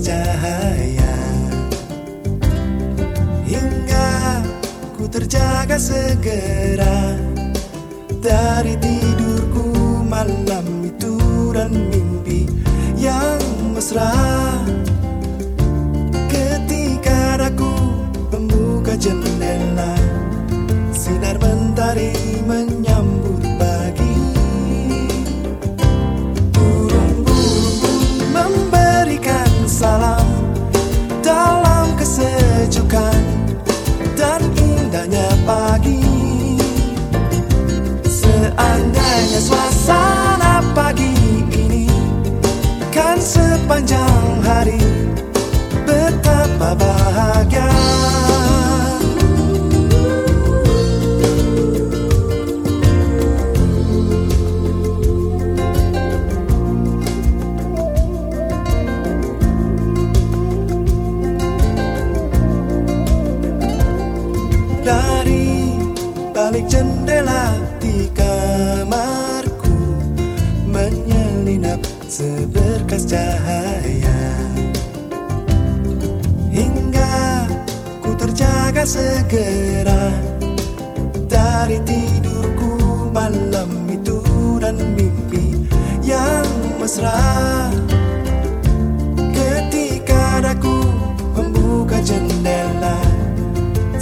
cahaya. Hingga ku terjaga segera. Dari tidurku malam itu dan mimpi yang mesra bahagia. Dari balik jendela di kamarku Menyelinap seberkas cahaya segera dari tidurku malam itu dan mimpi yang mesra. Ketika aku membuka jendela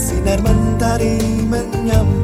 sinar mentari menyambut